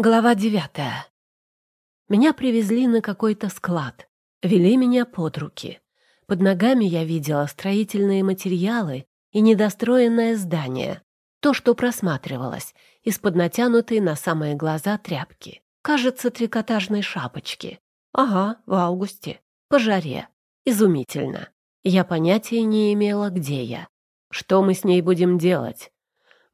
Глава девятая. Меня привезли на какой-то склад. Вели меня под руки. Под ногами я видела строительные материалы и недостроенное здание. То, что просматривалось, из-под натянутой на самые глаза тряпки. Кажется, трикотажной шапочки. Ага, в августе. По жаре. Изумительно. Я понятия не имела, где я. Что мы с ней будем делать?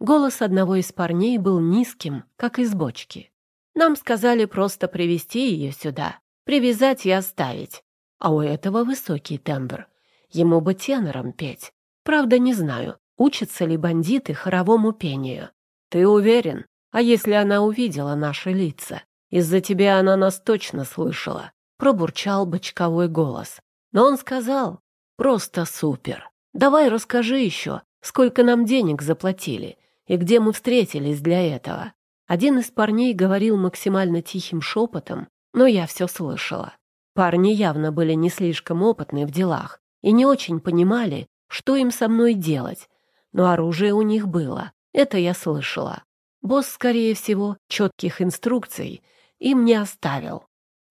Голос одного из парней был низким, как из бочки. Нам сказали просто привести ее сюда, привязать и оставить. А у этого высокий тембр. Ему бы тенором петь. Правда, не знаю, учатся ли бандиты хоровому пению. Ты уверен? А если она увидела наши лица? Из-за тебя она нас точно слышала. Пробурчал бочковой голос. Но он сказал, просто супер. Давай расскажи еще, сколько нам денег заплатили и где мы встретились для этого. Один из парней говорил максимально тихим шепотом, но я все слышала. Парни явно были не слишком опытны в делах и не очень понимали, что им со мной делать, но оружие у них было, это я слышала. Босс, скорее всего, четких инструкций им не оставил.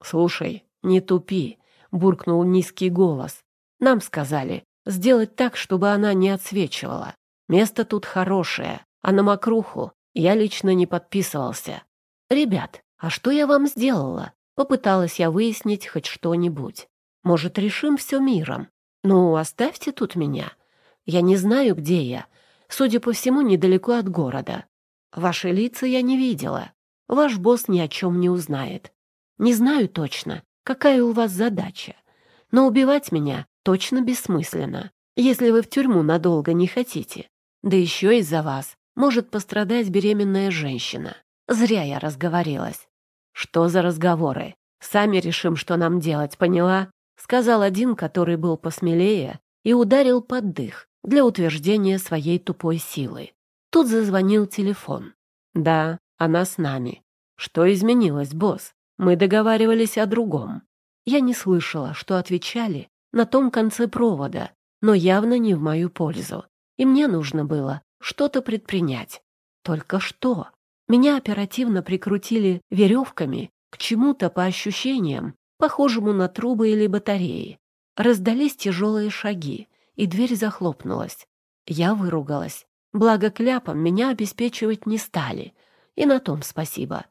«Слушай, не тупи», — буркнул низкий голос. «Нам сказали сделать так, чтобы она не отсвечивала. Место тут хорошее, а на мокруху я лично не подписывался. «Ребят, а что я вам сделала?» Попыталась я выяснить хоть что-нибудь. «Может, решим все миром? Ну, оставьте тут меня. Я не знаю, где я. Судя по всему, недалеко от города. Ваши лица я не видела. Ваш босс ни о чем не узнает. Не знаю точно, какая у вас задача. Но убивать меня точно бессмысленно, если вы в тюрьму надолго не хотите. Да еще из-за вас может пострадать беременная женщина. Зря я разговорилась. Что за разговоры? Сами решим, что нам делать, поняла? Сказал один, который был посмелее, и ударил под дых для утверждения своей тупой силы. Тут зазвонил телефон. «Да, она с нами. Что изменилось, босс? Мы договаривались о другом». Я не слышала, что отвечали на том конце провода, но явно не в мою пользу. И мне нужно было что-то предпринять. Только что? Меня оперативно прикрутили веревками к чему-то по ощущениям, похожему на трубы или батареи. Раздались тяжелые шаги, и дверь захлопнулась. Я выругалась. Благо кляпом меня обеспечивать не стали. И на том спасибо.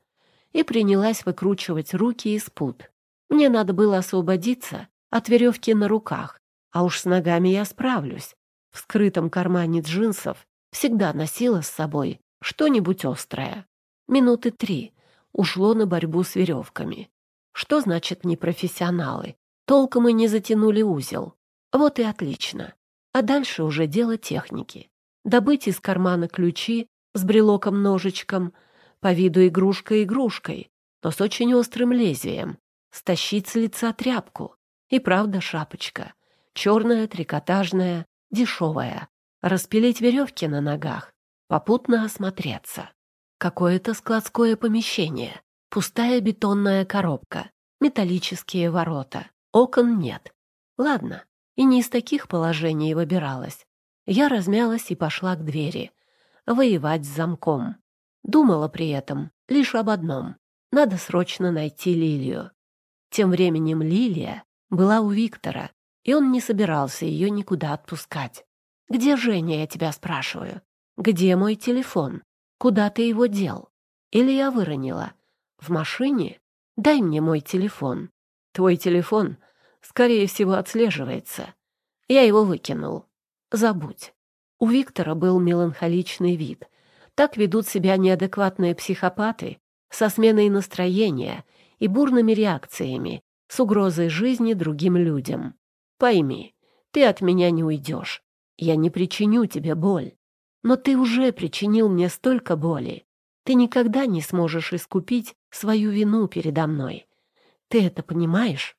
И принялась выкручивать руки из пут. Мне надо было освободиться от веревки на руках, а уж с ногами я справлюсь. В скрытом кармане джинсов всегда носила с собой что-нибудь острое. Минуты три ушло на борьбу с веревками. Что значит непрофессионалы? Толком и не затянули узел. Вот и отлично. А дальше уже дело техники. Добыть из кармана ключи с брелоком-ножичком, по виду игрушка игрушкой, но с очень острым лезвием, стащить с лица тряпку. И правда шапочка. Черная, трикотажная, дешевая, распилить веревки на ногах, попутно осмотреться. Какое-то складское помещение, пустая бетонная коробка, металлические ворота, окон нет. Ладно, и не из таких положений выбиралась. Я размялась и пошла к двери. Воевать с замком. Думала при этом лишь об одном. Надо срочно найти Лилию. Тем временем Лилия была у Виктора, и он не собирался ее никуда отпускать. «Где Женя, я тебя спрашиваю? Где мой телефон? Куда ты его дел? Или я выронила? В машине? Дай мне мой телефон. Твой телефон, скорее всего, отслеживается. Я его выкинул. Забудь». У Виктора был меланхоличный вид. Так ведут себя неадекватные психопаты со сменой настроения и бурными реакциями, с угрозой жизни другим людям. «Пойми, ты от меня не уйдешь. Я не причиню тебе боль. Но ты уже причинил мне столько боли. Ты никогда не сможешь искупить свою вину передо мной. Ты это понимаешь?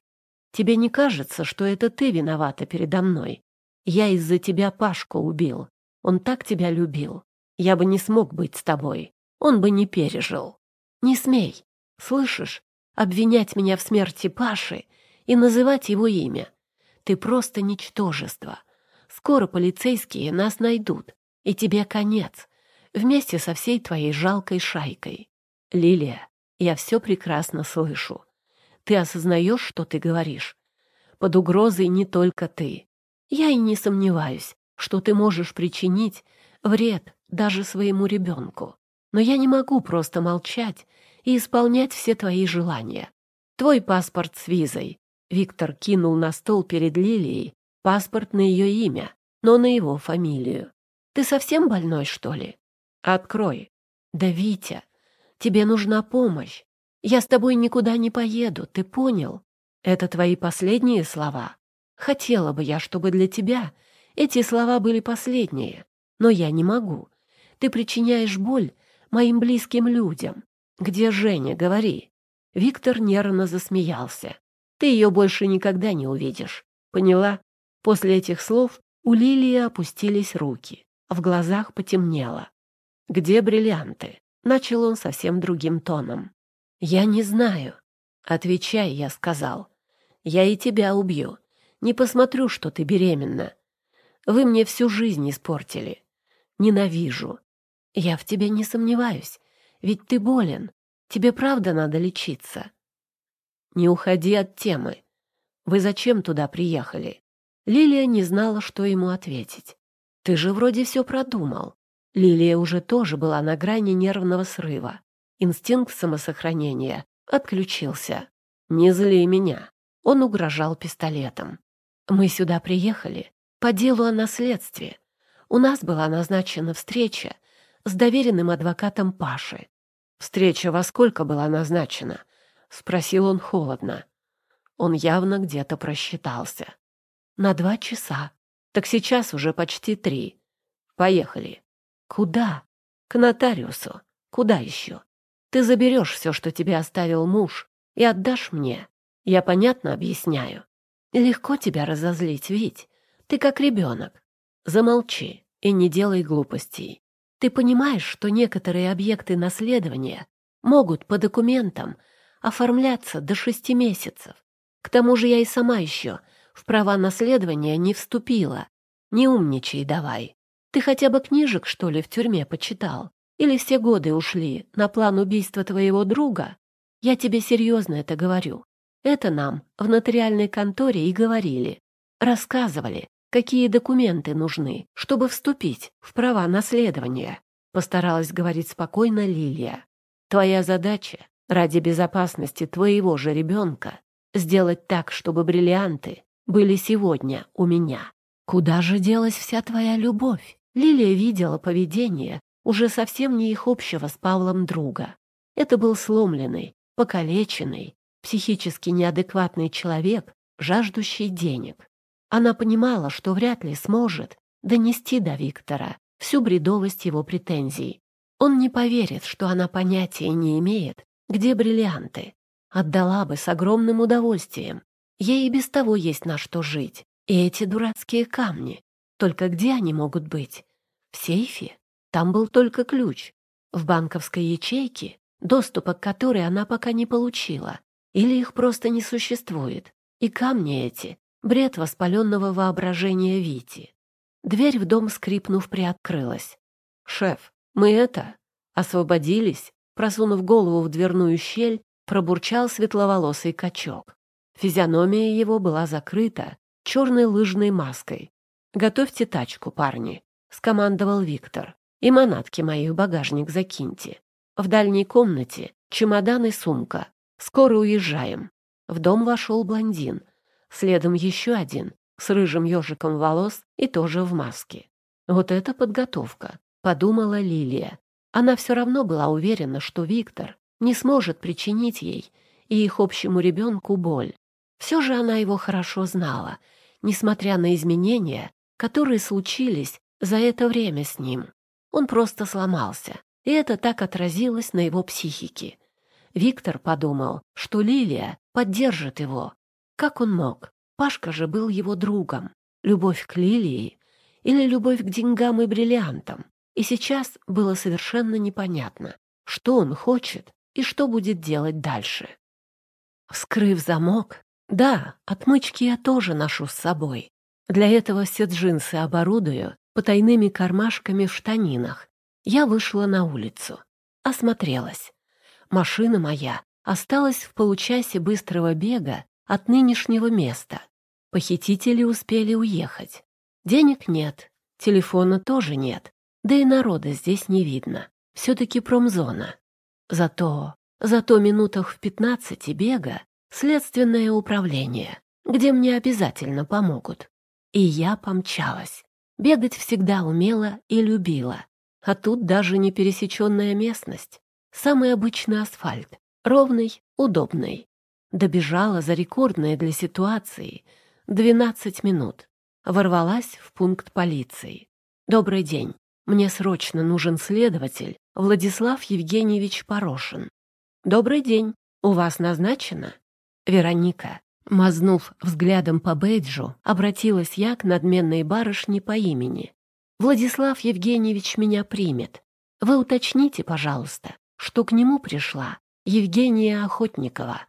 Тебе не кажется, что это ты виновата передо мной? Я из-за тебя Пашку убил. Он так тебя любил. Я бы не смог быть с тобой. Он бы не пережил. Не смей, слышишь, обвинять меня в смерти Паши и называть его имя. Ты просто ничтожество. Скоро полицейские нас найдут, и тебе конец, вместе со всей твоей жалкой шайкой. Лилия, я все прекрасно слышу. Ты осознаешь, что ты говоришь? Под угрозой не только ты. Я и не сомневаюсь, что ты можешь причинить вред даже своему ребенку. Но я не могу просто молчать и исполнять все твои желания. Твой паспорт с визой. Виктор кинул на стол перед Лилией паспорт на ее имя, но на его фамилию. Ты совсем больной, что ли? Открой. Да, Витя, тебе нужна помощь. Я с тобой никуда не поеду, ты понял? Это твои последние слова. Хотела бы я, чтобы для тебя эти слова были последние, но я не могу. Ты причиняешь боль моим близким людям. Где Женя, говори. Виктор нервно засмеялся. Ты ее больше никогда не увидишь. Поняла? После этих слов у Лилии опустились руки, в глазах потемнело. «Где бриллианты?» — начал он совсем другим тоном. «Я не знаю». «Отвечай», — я сказал. «Я и тебя убью. Не посмотрю, что ты беременна. Вы мне всю жизнь испортили. Ненавижу. Я в тебе не сомневаюсь, ведь ты болен. Тебе правда надо лечиться». «Не уходи от темы. Вы зачем туда приехали?» Лилия не знала, что ему ответить. «Ты же вроде все продумал». Лилия уже тоже была на грани нервного срыва. Инстинкт самосохранения отключился. «Не зли меня». Он угрожал пистолетом. «Мы сюда приехали по делу о наследстве. У нас была назначена встреча с доверенным адвокатом Паши. Встреча во сколько была назначена?» — спросил он холодно. Он явно где-то просчитался на два часа. Так сейчас уже почти три. Поехали. Куда? К нотариусу. Куда еще? Ты заберешь все, что тебе оставил муж, и отдашь мне. Я понятно объясняю. Легко тебя разозлить, ведь ты как ребенок. Замолчи и не делай глупостей. Ты понимаешь, что некоторые объекты наследования могут по документам оформляться до шести месяцев. К тому же я и сама еще – в права наследования не вступила. Не умничай давай. Ты хотя бы книжек, что ли, в тюрьме почитал? Или все годы ушли на план убийства твоего друга? Я тебе серьезно это говорю. Это нам в нотариальной конторе и говорили. Рассказывали, какие документы нужны, чтобы вступить в права наследования. Постаралась говорить спокойно Лилия. Твоя задача ради безопасности твоего же ребенка сделать так, чтобы бриллианты были сегодня у меня. Куда же делась вся твоя любовь? Лилия видела поведение уже совсем не их общего с Павлом друга. Это был сломленный, покалеченный, психически неадекватный человек, жаждущий денег. Она понимала, что вряд ли сможет донести до Виктора всю бредовость его претензий. Он не поверит, что она понятия не имеет, где бриллианты. Отдала бы с огромным удовольствием Ей и без того есть на что жить. И эти дурацкие камни. Только где они могут быть? В сейфе? Там был только ключ. В банковской ячейке, доступа к которой она пока не получила. Или их просто не существует. И камни эти — бред воспаленного воображения Вити. Дверь в дом, скрипнув, приоткрылась. «Шеф, мы это...» Освободились, просунув голову в дверную щель, пробурчал светловолосый качок. Физиономия его была закрыта черной лыжной маской. «Готовьте тачку, парни», — скомандовал Виктор. «И манатки мои в багажник закиньте. В дальней комнате чемодан и сумка. Скоро уезжаем». В дом вошел блондин. Следом еще один, с рыжим ежиком волос и тоже в маске. «Вот это подготовка», — подумала Лилия. Она все равно была уверена, что Виктор не сможет причинить ей и их общему ребенку боль. Все же она его хорошо знала, несмотря на изменения, которые случились за это время с ним. Он просто сломался, и это так отразилось на его психике. Виктор подумал, что Лилия поддержит его. Как он мог? Пашка же был его другом. Любовь к Лилии или любовь к деньгам и бриллиантам. И сейчас было совершенно непонятно, что он хочет и что будет делать дальше. Вскрыв замок, да, отмычки я тоже ношу с собой. Для этого все джинсы оборудую потайными кармашками в штанинах. Я вышла на улицу. Осмотрелась. Машина моя осталась в получасе быстрого бега от нынешнего места. Похитители успели уехать. Денег нет, телефона тоже нет, да и народа здесь не видно. Все-таки промзона. Зато, зато минутах в пятнадцати бега следственное управление, где мне обязательно помогут. И я помчалась. Бегать всегда умела и любила. А тут даже не пересеченная местность. Самый обычный асфальт. Ровный, удобный. Добежала за рекордное для ситуации 12 минут. Ворвалась в пункт полиции. «Добрый день. Мне срочно нужен следователь Владислав Евгеньевич Порошин». «Добрый день. У вас назначено?» Вероника. Мазнув взглядом по бейджу, обратилась я к надменной барышне по имени. «Владислав Евгеньевич меня примет. Вы уточните, пожалуйста, что к нему пришла Евгения Охотникова».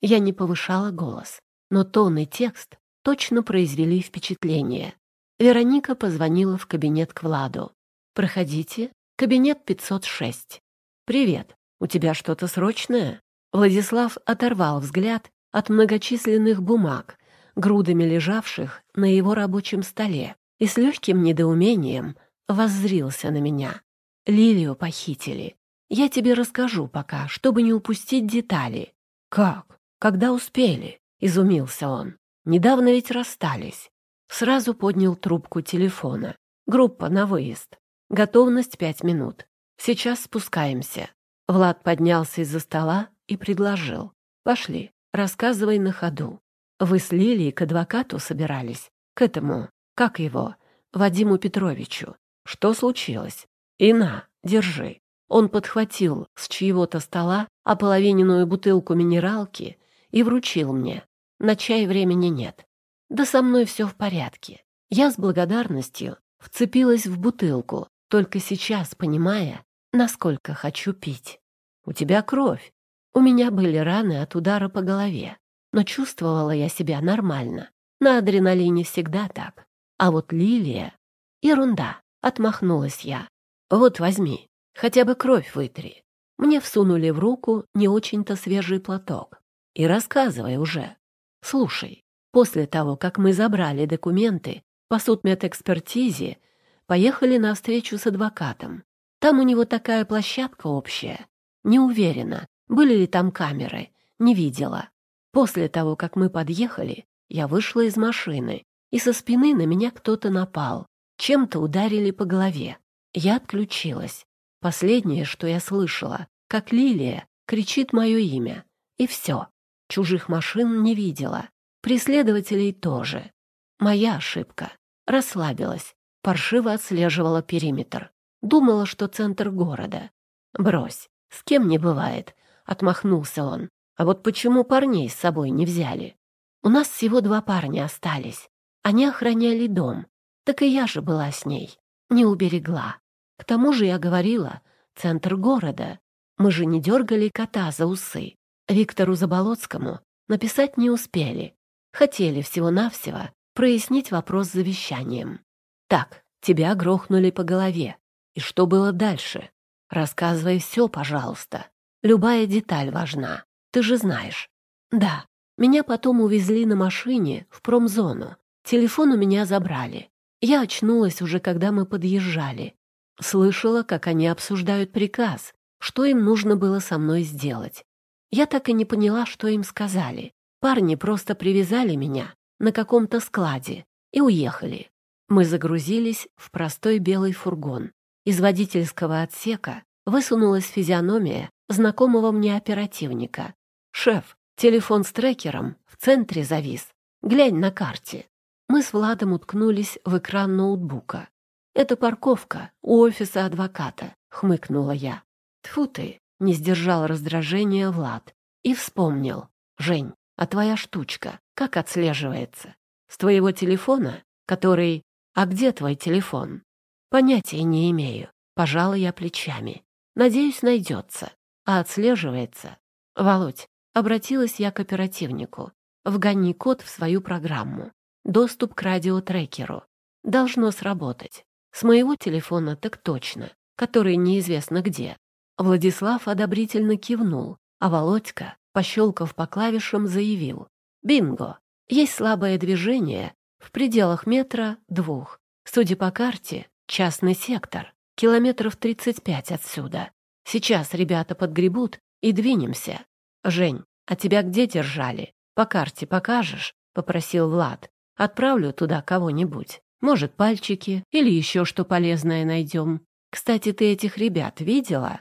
Я не повышала голос, но тон и текст точно произвели впечатление. Вероника позвонила в кабинет к Владу. «Проходите. Кабинет 506. Привет. У тебя что-то срочное?» Владислав оторвал взгляд от многочисленных бумаг, грудами лежавших на его рабочем столе, и с легким недоумением воззрился на меня. «Лилию похитили. Я тебе расскажу пока, чтобы не упустить детали». «Как? Когда успели?» — изумился он. «Недавно ведь расстались». Сразу поднял трубку телефона. «Группа на выезд. Готовность пять минут. Сейчас спускаемся». Влад поднялся из-за стола, и предложил. «Пошли, рассказывай на ходу. Вы с Лилией к адвокату собирались? К этому, как его, Вадиму Петровичу. Что случилось? И на, держи». Он подхватил с чьего-то стола ополовиненную бутылку минералки и вручил мне. На чай времени нет. Да со мной все в порядке. Я с благодарностью вцепилась в бутылку, только сейчас понимая, насколько хочу пить. «У тебя кровь», у меня были раны от удара по голове, но чувствовала я себя нормально. На адреналине всегда так. А вот Лилия... Ерунда, отмахнулась я. Вот возьми, хотя бы кровь вытри. Мне всунули в руку не очень-то свежий платок. И рассказывай уже. Слушай, после того, как мы забрали документы по судмедэкспертизе, поехали на встречу с адвокатом. Там у него такая площадка общая. Не уверена, были ли там камеры? Не видела. После того, как мы подъехали, я вышла из машины, и со спины на меня кто-то напал. Чем-то ударили по голове. Я отключилась. Последнее, что я слышала, как Лилия кричит мое имя. И все. Чужих машин не видела. Преследователей тоже. Моя ошибка. Расслабилась. Паршиво отслеживала периметр. Думала, что центр города. Брось. С кем не бывает. — отмахнулся он. «А вот почему парней с собой не взяли? У нас всего два парня остались. Они охраняли дом. Так и я же была с ней. Не уберегла. К тому же я говорила, центр города. Мы же не дергали кота за усы. Виктору Заболоцкому написать не успели. Хотели всего-навсего прояснить вопрос с завещанием. Так, тебя грохнули по голове. И что было дальше? Рассказывай все, пожалуйста. Любая деталь важна. Ты же знаешь. Да, меня потом увезли на машине в промзону. Телефон у меня забрали. Я очнулась уже, когда мы подъезжали. Слышала, как они обсуждают приказ, что им нужно было со мной сделать. Я так и не поняла, что им сказали. Парни просто привязали меня на каком-то складе и уехали. Мы загрузились в простой белый фургон. Из водительского отсека высунулась физиономия знакомого мне оперативника. «Шеф, телефон с трекером в центре завис. Глянь на карте». Мы с Владом уткнулись в экран ноутбука. «Это парковка у офиса адвоката», — хмыкнула я. «Тьфу ты!» — не сдержал раздражения Влад. И вспомнил. «Жень, а твоя штучка как отслеживается? С твоего телефона, который... А где твой телефон?» «Понятия не имею», — пожала я плечами. «Надеюсь, найдется а отслеживается. Володь, обратилась я к оперативнику. Вгони код в свою программу. Доступ к радиотрекеру. Должно сработать. С моего телефона так точно, который неизвестно где. Владислав одобрительно кивнул, а Володька, пощелкав по клавишам, заявил. «Бинго! Есть слабое движение в пределах метра двух. Судя по карте, частный сектор, километров 35 отсюда. Сейчас ребята подгребут и двинемся. Жень, а тебя где держали? По карте покажешь?» — попросил Влад. «Отправлю туда кого-нибудь. Может, пальчики или еще что полезное найдем. Кстати, ты этих ребят видела?»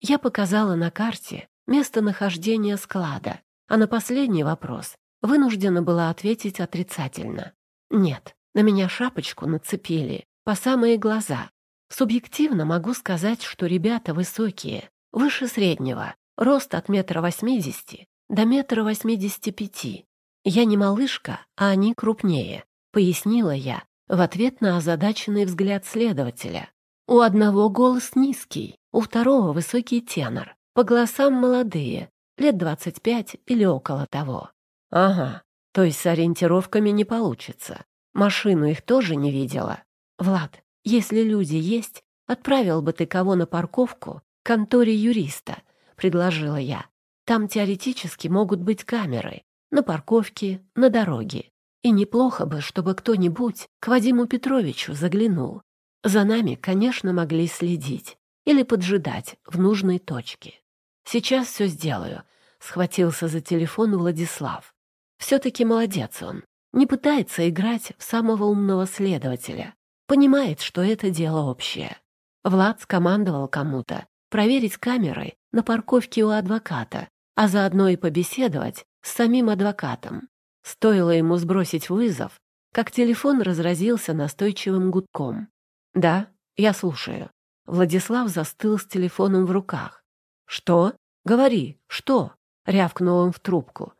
Я показала на карте местонахождение склада, а на последний вопрос вынуждена была ответить отрицательно. «Нет, на меня шапочку нацепили, по самые глаза, Субъективно могу сказать, что ребята высокие, выше среднего, рост от метра восьмидесяти до метра восьмидесяти пяти. Я не малышка, а они крупнее, пояснила я в ответ на озадаченный взгляд следователя. У одного голос низкий, у второго высокий тенор, по голосам молодые, лет двадцать пять или около того. Ага, то есть с ориентировками не получится. Машину их тоже не видела. Влад, если люди есть, отправил бы ты кого на парковку к конторе юриста, предложила я. Там теоретически могут быть камеры. На парковке, на дороге. И неплохо бы, чтобы кто-нибудь к Вадиму Петровичу заглянул. За нами, конечно, могли следить или поджидать в нужной точке. Сейчас все сделаю, схватился за телефон Владислав. Все-таки молодец он. Не пытается играть в самого умного следователя. Понимает, что это дело общее. Влад скомандовал кому-то проверить камеры на парковке у адвоката, а заодно и побеседовать с самим адвокатом. Стоило ему сбросить вызов, как телефон разразился настойчивым гудком. «Да, я слушаю». Владислав застыл с телефоном в руках. «Что? Говори, что?» — рявкнул он в трубку.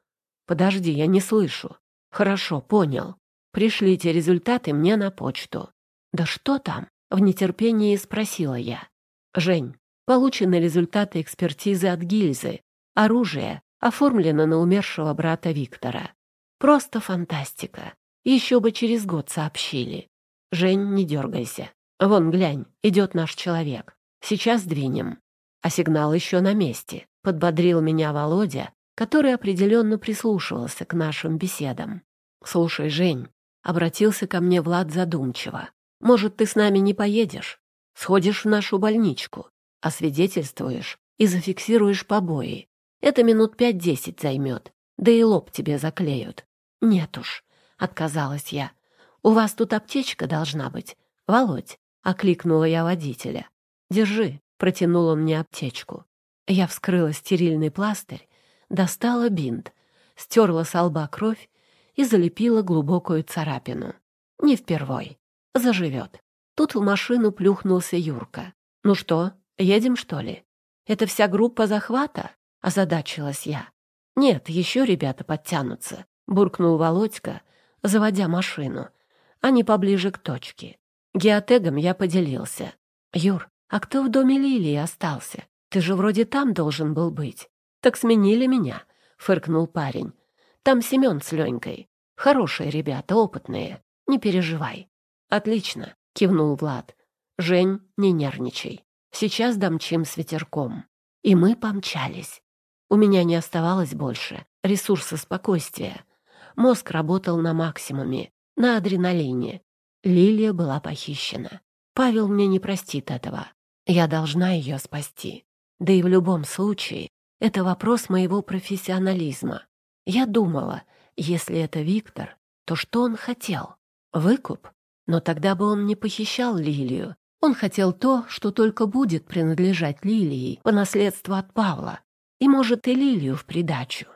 «Подожди, я не слышу». «Хорошо, понял. Пришлите результаты мне на почту». «Да что там?» — в нетерпении спросила я. «Жень, получены результаты экспертизы от гильзы. Оружие оформлено на умершего брата Виктора. Просто фантастика. Еще бы через год сообщили. Жень, не дергайся. Вон, глянь, идет наш человек. Сейчас двинем. А сигнал еще на месте», — подбодрил меня Володя, который определенно прислушивался к нашим беседам. «Слушай, Жень», — обратился ко мне Влад задумчиво. Может, ты с нами не поедешь? Сходишь в нашу больничку, освидетельствуешь и зафиксируешь побои. Это минут пять-десять займет, да и лоб тебе заклеют. Нет уж, отказалась я. У вас тут аптечка должна быть. Володь, окликнула я водителя. Держи, протянул он мне аптечку. Я вскрыла стерильный пластырь, достала бинт, стерла со лба кровь и залепила глубокую царапину. Не впервой заживет. Тут в машину плюхнулся Юрка. «Ну что, едем, что ли? Это вся группа захвата?» — озадачилась я. «Нет, еще ребята подтянутся», — буркнул Володька, заводя машину. Они поближе к точке. Геотегом я поделился. «Юр, а кто в доме Лилии остался? Ты же вроде там должен был быть». «Так сменили меня», — фыркнул парень. «Там Семен с Ленькой. Хорошие ребята, опытные. Не переживай. «Отлично», — кивнул Влад. «Жень, не нервничай. Сейчас домчим с ветерком». И мы помчались. У меня не оставалось больше ресурса спокойствия. Мозг работал на максимуме, на адреналине. Лилия была похищена. Павел мне не простит этого. Я должна ее спасти. Да и в любом случае, это вопрос моего профессионализма. Я думала, если это Виктор, то что он хотел? Выкуп? Но тогда бы он не похищал Лилию. Он хотел то, что только будет принадлежать Лилии по наследству от Павла. И, может, и Лилию в придачу.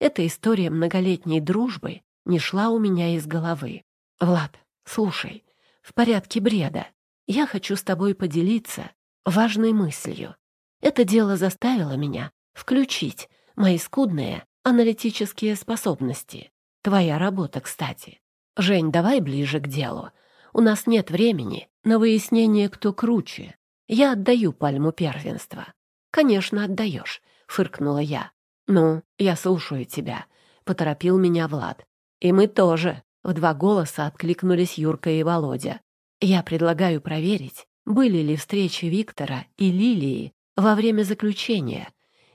Эта история многолетней дружбы не шла у меня из головы. «Влад, слушай, в порядке бреда. Я хочу с тобой поделиться важной мыслью. Это дело заставило меня включить мои скудные аналитические способности. Твоя работа, кстати. Жень, давай ближе к делу», у нас нет времени на выяснение, кто круче. Я отдаю пальму первенства». «Конечно, отдаешь», — фыркнула я. «Ну, я слушаю тебя», — поторопил меня Влад. «И мы тоже», — в два голоса откликнулись Юрка и Володя. «Я предлагаю проверить, были ли встречи Виктора и Лилии во время заключения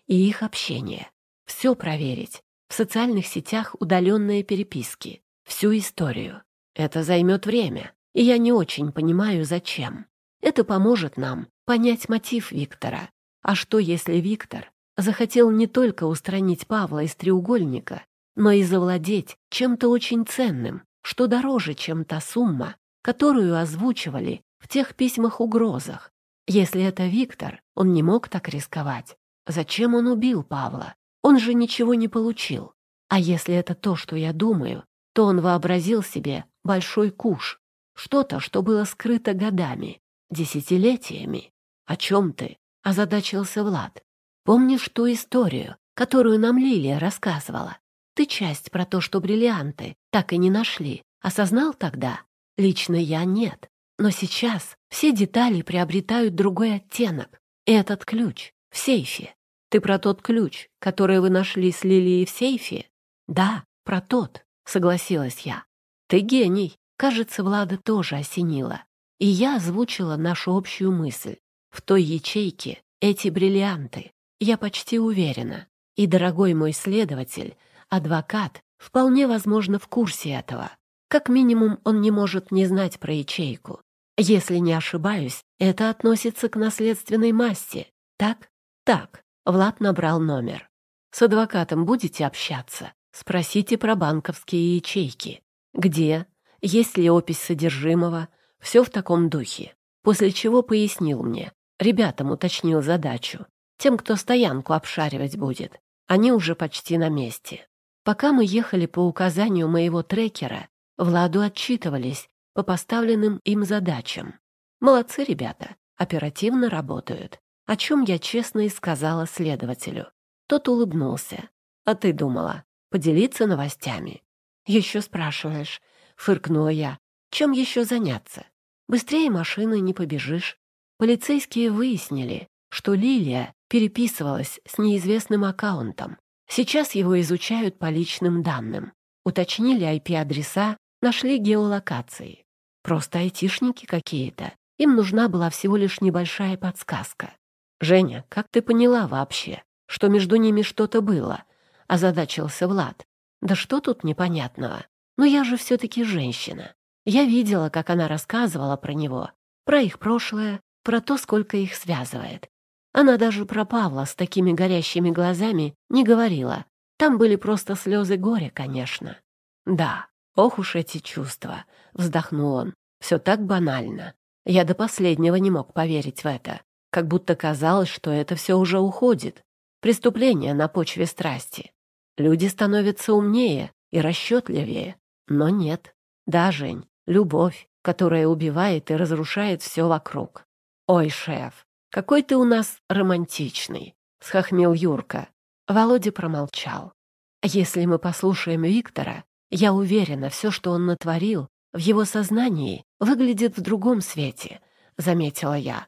и их общения. Все проверить. В социальных сетях удаленные переписки. Всю историю. Это займет время и я не очень понимаю, зачем. Это поможет нам понять мотив Виктора. А что, если Виктор захотел не только устранить Павла из треугольника, но и завладеть чем-то очень ценным, что дороже, чем та сумма, которую озвучивали в тех письмах-угрозах. Если это Виктор, он не мог так рисковать. Зачем он убил Павла? Он же ничего не получил. А если это то, что я думаю, то он вообразил себе большой куш, что-то, что было скрыто годами, десятилетиями. «О чем ты?» — озадачился Влад. «Помнишь ту историю, которую нам Лилия рассказывала? Ты часть про то, что бриллианты так и не нашли, осознал тогда? Лично я нет. Но сейчас все детали приобретают другой оттенок. Этот ключ в сейфе. Ты про тот ключ, который вы нашли с Лилией в сейфе? Да, про тот, согласилась я. Ты гений, Кажется, Влада тоже осенила. И я озвучила нашу общую мысль. В той ячейке эти бриллианты. Я почти уверена. И дорогой мой следователь, адвокат, вполне возможно в курсе этого. Как минимум, он не может не знать про ячейку. Если не ошибаюсь, это относится к наследственной массе. Так? Так. Влад набрал номер. С адвокатом будете общаться? Спросите про банковские ячейки. Где? есть ли опись содержимого, все в таком духе. После чего пояснил мне, ребятам уточнил задачу, тем, кто стоянку обшаривать будет. Они уже почти на месте. Пока мы ехали по указанию моего трекера, Владу отчитывались по поставленным им задачам. Молодцы ребята, оперативно работают, о чем я честно и сказала следователю. Тот улыбнулся. А ты думала, поделиться новостями? Еще спрашиваешь, — фыркнула я. «Чем еще заняться? Быстрее машины не побежишь». Полицейские выяснили, что Лилия переписывалась с неизвестным аккаунтом. Сейчас его изучают по личным данным. Уточнили IP-адреса, нашли геолокации. Просто айтишники какие-то. Им нужна была всего лишь небольшая подсказка. «Женя, как ты поняла вообще, что между ними что-то было?» — озадачился Влад. «Да что тут непонятного? Но я же все-таки женщина. Я видела, как она рассказывала про него, про их прошлое, про то, сколько их связывает. Она даже про Павла с такими горящими глазами не говорила. Там были просто слезы горя, конечно. «Да, ох уж эти чувства!» — вздохнул он. «Все так банально. Я до последнего не мог поверить в это. Как будто казалось, что это все уже уходит. Преступление на почве страсти. Люди становятся умнее и расчетливее. Но нет. Да, Жень, любовь, которая убивает и разрушает все вокруг. «Ой, шеф, какой ты у нас романтичный!» — схохмел Юрка. Володя промолчал. «Если мы послушаем Виктора, я уверена, все, что он натворил, в его сознании выглядит в другом свете», — заметила я.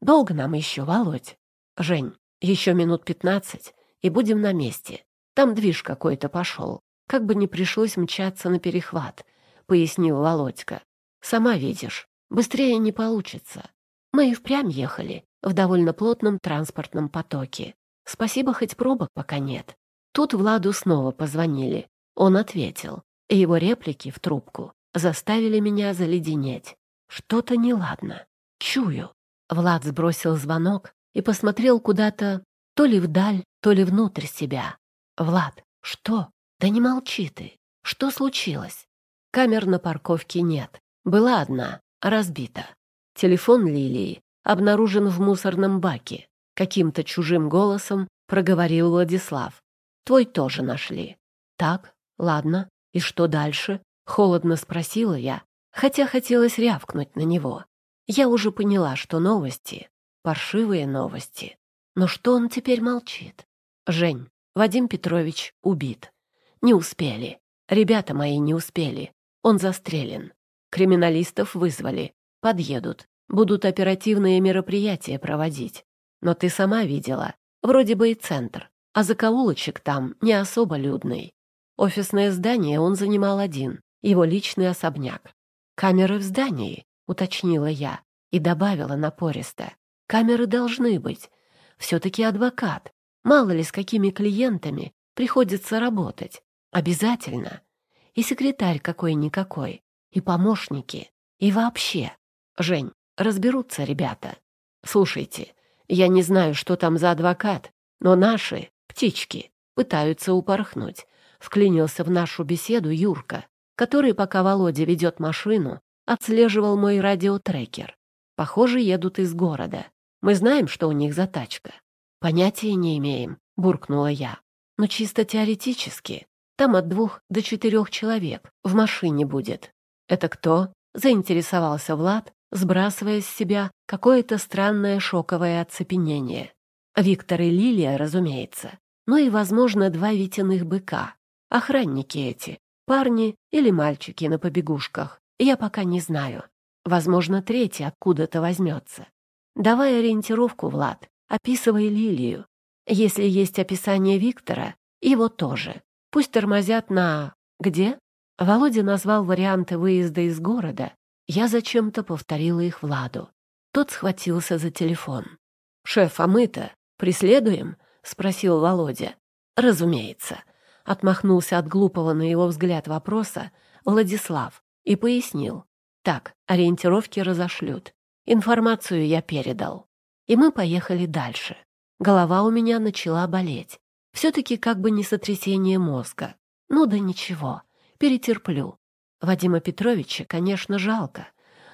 «Долго нам еще, Володь?» «Жень, еще минут пятнадцать, и будем на месте. Там движ какой-то пошел как бы не пришлось мчаться на перехват», — пояснил Володька. «Сама видишь, быстрее не получится. Мы и впрямь ехали в довольно плотном транспортном потоке. Спасибо, хоть пробок пока нет». Тут Владу снова позвонили. Он ответил, и его реплики в трубку заставили меня заледенеть. Что-то неладно. Чую. Влад сбросил звонок и посмотрел куда-то, то ли вдаль, то ли внутрь себя. «Влад, что?» «Да не молчи ты! Что случилось?» Камер на парковке нет. Была одна, разбита. Телефон Лилии обнаружен в мусорном баке. Каким-то чужим голосом проговорил Владислав. «Твой тоже нашли». «Так, ладно. И что дальше?» Холодно спросила я, хотя хотелось рявкнуть на него. Я уже поняла, что новости — паршивые новости. Но что он теперь молчит? Жень, Вадим Петрович убит. Не успели. Ребята мои не успели. Он застрелен. Криминалистов вызвали. Подъедут. Будут оперативные мероприятия проводить. Но ты сама видела. Вроде бы и центр. А закоулочек там не особо людный. Офисное здание он занимал один. Его личный особняк. «Камеры в здании», — уточнила я и добавила напористо. «Камеры должны быть. Все-таки адвокат. Мало ли, с какими клиентами приходится работать. Обязательно. И секретарь какой-никакой, и помощники, и вообще. Жень, разберутся ребята. Слушайте, я не знаю, что там за адвокат, но наши, птички, пытаются упорхнуть. Вклинился в нашу беседу Юрка, который, пока Володя ведет машину, отслеживал мой радиотрекер. Похоже, едут из города. Мы знаем, что у них за тачка. Понятия не имеем, буркнула я. Но чисто теоретически там от двух до четырех человек в машине будет. Это кто? Заинтересовался Влад, сбрасывая с себя какое-то странное шоковое оцепенение. Виктор и Лилия, разумеется. Ну и, возможно, два витяных быка. Охранники эти. Парни или мальчики на побегушках. Я пока не знаю. Возможно, третий откуда-то возьмется. Давай ориентировку, Влад. Описывай Лилию. Если есть описание Виктора, его тоже. Пусть тормозят на... Где? Володя назвал варианты выезда из города. Я зачем-то повторила их Владу. Тот схватился за телефон. «Шеф, а мы-то преследуем?» — спросил Володя. «Разумеется», — отмахнулся от глупого на его взгляд вопроса Владислав и пояснил. «Так, ориентировки разошлют. Информацию я передал». И мы поехали дальше. Голова у меня начала болеть. Все-таки как бы не сотрясение мозга. Ну да ничего, перетерплю. Вадима Петровича, конечно, жалко,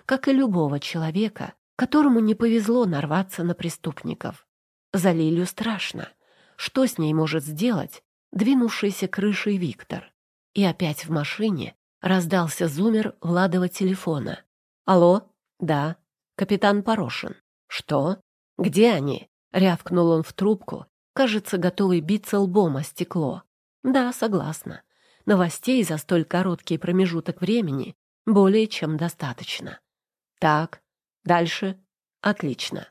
как и любого человека, которому не повезло нарваться на преступников. За Лилю страшно. Что с ней может сделать двинувшийся крышей Виктор? И опять в машине раздался зумер Владова телефона. «Алло? Да. Капитан Порошин. Что? Где они?» — рявкнул он в трубку кажется, готовый биться лбом о стекло. Да, согласна. Новостей за столь короткий промежуток времени более чем достаточно. Так, дальше. Отлично.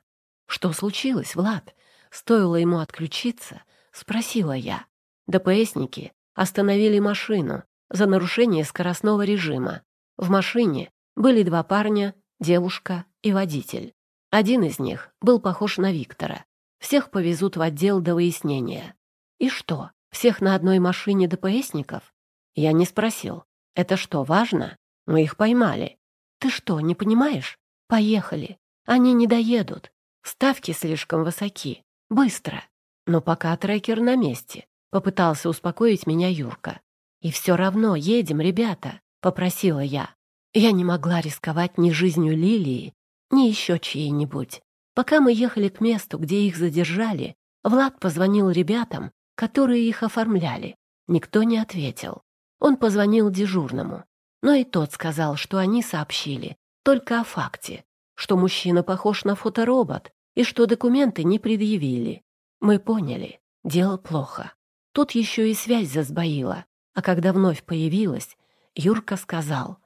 Что случилось, Влад? Стоило ему отключиться, спросила я. ДПСники остановили машину за нарушение скоростного режима. В машине были два парня, девушка и водитель. Один из них был похож на Виктора, всех повезут в отдел до выяснения. И что, всех на одной машине до поясников? Я не спросил. Это что, важно? Мы их поймали. Ты что, не понимаешь? Поехали. Они не доедут. Ставки слишком высоки. Быстро. Но пока трекер на месте. Попытался успокоить меня Юрка. «И все равно едем, ребята», — попросила я. Я не могла рисковать ни жизнью Лилии, ни еще чьей-нибудь. Пока мы ехали к месту, где их задержали, Влад позвонил ребятам, которые их оформляли. Никто не ответил. Он позвонил дежурному, но и тот сказал, что они сообщили только о факте, что мужчина похож на фоторобот и что документы не предъявили. Мы поняли, дело плохо. Тут еще и связь засбоила, а когда вновь появилась, Юрка сказал,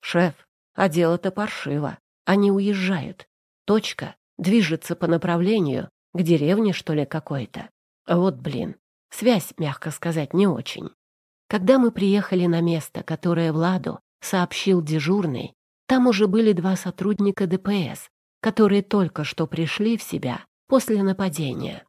«Шеф, а дело-то паршиво, они уезжают. Точка, Движется по направлению к деревне, что ли, какой-то. Вот блин, связь, мягко сказать, не очень. Когда мы приехали на место, которое Владу сообщил дежурный, там уже были два сотрудника ДПС, которые только что пришли в себя после нападения.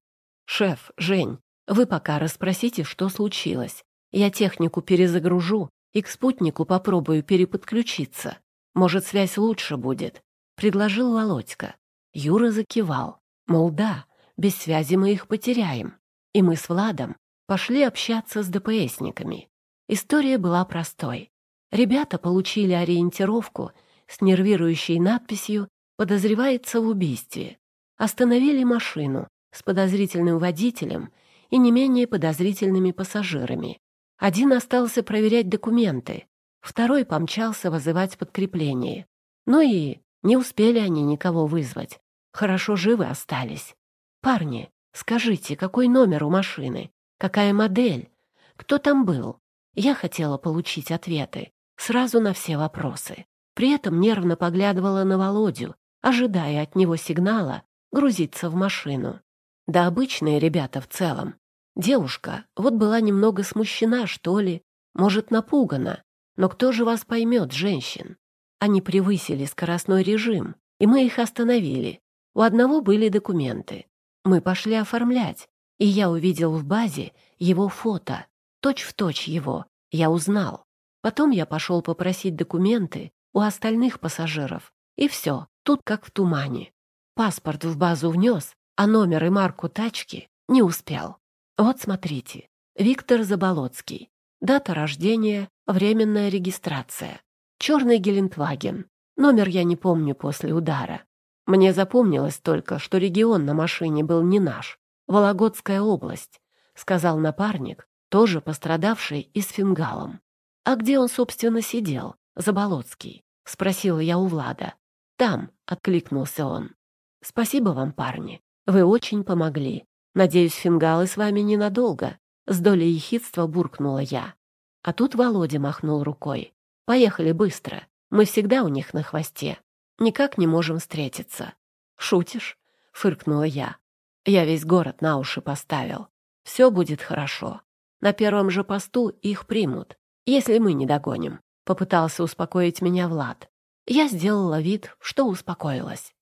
«Шеф, Жень, вы пока расспросите, что случилось. Я технику перезагружу и к спутнику попробую переподключиться. Может, связь лучше будет», — предложил Володька. Юра закивал, мол, да, без связи мы их потеряем. И мы с Владом пошли общаться с ДПСниками. История была простой. Ребята получили ориентировку с нервирующей надписью «Подозревается в убийстве». Остановили машину с подозрительным водителем и не менее подозрительными пассажирами. Один остался проверять документы, второй помчался вызывать подкрепление. Ну и не успели они никого вызвать, хорошо живы остались. Парни, скажите, какой номер у машины? Какая модель? Кто там был? Я хотела получить ответы. Сразу на все вопросы. При этом нервно поглядывала на Володю, ожидая от него сигнала грузиться в машину. Да обычные ребята в целом. Девушка вот была немного смущена, что ли, может, напугана. Но кто же вас поймет, женщин? Они превысили скоростной режим, и мы их остановили, у одного были документы. Мы пошли оформлять, и я увидел в базе его фото. Точь-в-точь точь его. Я узнал. Потом я пошел попросить документы у остальных пассажиров. И все, тут как в тумане. Паспорт в базу внес, а номер и марку тачки не успел. Вот смотрите. Виктор Заболоцкий. Дата рождения, временная регистрация. Черный Гелендваген. Номер я не помню после удара. Мне запомнилось только, что регион на машине был не наш, Вологодская область, сказал напарник, тоже пострадавший и с фингалом. А где он, собственно, сидел? Заболоцкий, спросила я у Влада. Там, откликнулся он. Спасибо вам, парни. Вы очень помогли. Надеюсь, фингалы с вами ненадолго. С долей ехидства буркнула я. А тут Володя махнул рукой. Поехали быстро. Мы всегда у них на хвосте никак не можем встретиться». «Шутишь?» — фыркнула я. «Я весь город на уши поставил. Все будет хорошо. На первом же посту их примут, если мы не догоним», — попытался успокоить меня Влад. Я сделала вид, что успокоилась.